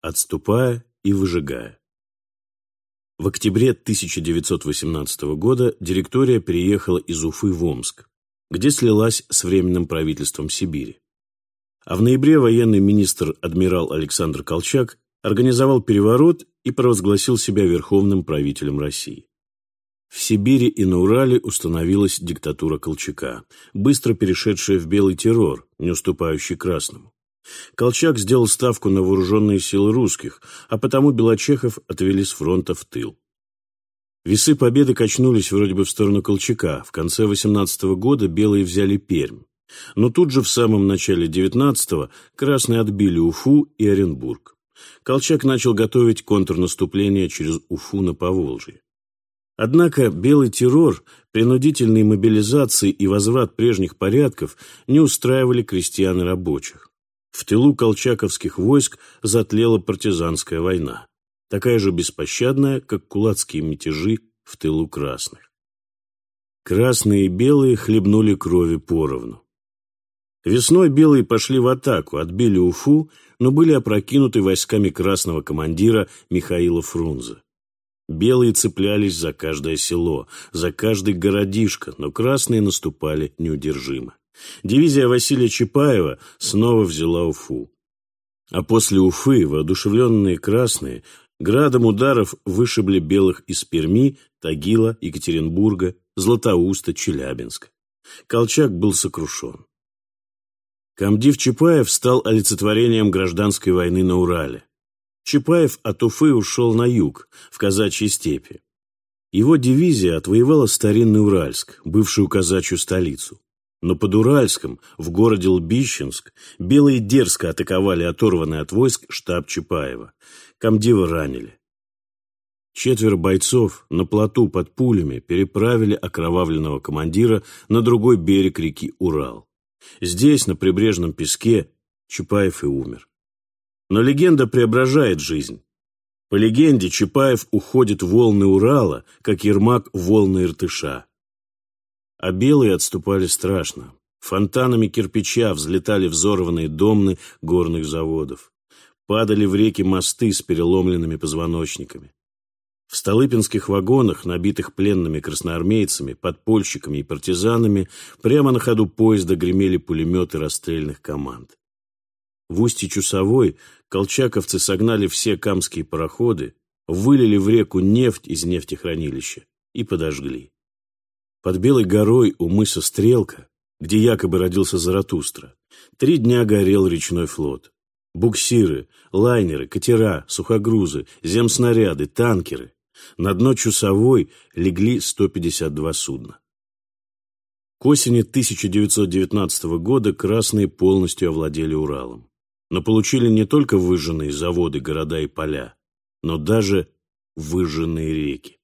отступая и выжигая. В октябре 1918 года директория переехала из Уфы в Омск, где слилась с Временным правительством Сибири. А в ноябре военный министр адмирал Александр Колчак организовал переворот и провозгласил себя верховным правителем России. В Сибири и на Урале установилась диктатура Колчака, быстро перешедшая в белый террор, не уступающий красному. Колчак сделал ставку на вооруженные силы русских, а потому Белочехов отвели с фронта в тыл. Весы победы качнулись вроде бы в сторону Колчака. В конце 18 -го года белые взяли Пермь. Но тут же в самом начале 19-го красные отбили Уфу и Оренбург. Колчак начал готовить контрнаступление через Уфу на Поволжье. Однако белый террор, принудительные мобилизации и возврат прежних порядков не устраивали крестьян и рабочих. В тылу колчаковских войск затлела партизанская война, такая же беспощадная, как кулацкие мятежи в тылу красных. Красные и белые хлебнули крови поровну. Весной белые пошли в атаку, отбили Уфу, но были опрокинуты войсками красного командира Михаила Фрунзе. Белые цеплялись за каждое село, за каждый городишко, но красные наступали неудержимо. Дивизия Василия Чапаева снова взяла Уфу. А после Уфы, воодушевленные красные, градом ударов вышибли белых из Перми, Тагила, Екатеринбурга, Златоуста, Челябинска. Колчак был сокрушен. Камдив Чапаев стал олицетворением гражданской войны на Урале. Чапаев от Уфы ушел на юг, в казачьи степи. Его дивизия отвоевала старинный Уральск, бывшую казачью столицу. Но под Уральском, в городе Лбищенск, белые дерзко атаковали оторванный от войск штаб Чапаева. Камдива ранили. Четверо бойцов на плоту под пулями переправили окровавленного командира на другой берег реки Урал. Здесь, на прибрежном песке, Чапаев и умер. Но легенда преображает жизнь. По легенде, Чапаев уходит волны Урала, как Ермак волны Иртыша. А белые отступали страшно. Фонтанами кирпича взлетали взорванные домны горных заводов. Падали в реки мосты с переломленными позвоночниками. В столыпинских вагонах, набитых пленными красноармейцами, подпольщиками и партизанами, прямо на ходу поезда гремели пулеметы расстрельных команд. В устье Чусовой колчаковцы согнали все камские пароходы, вылили в реку нефть из нефтехранилища и подожгли. Под Белой горой у мыса Стрелка, где якобы родился Заратустра, три дня горел речной флот. Буксиры, лайнеры, катера, сухогрузы, земснаряды, танкеры. На дно Чусовой легли 152 судна. К осени 1919 года красные полностью овладели Уралом но получили не только выжженные заводы, города и поля, но даже выжженные реки.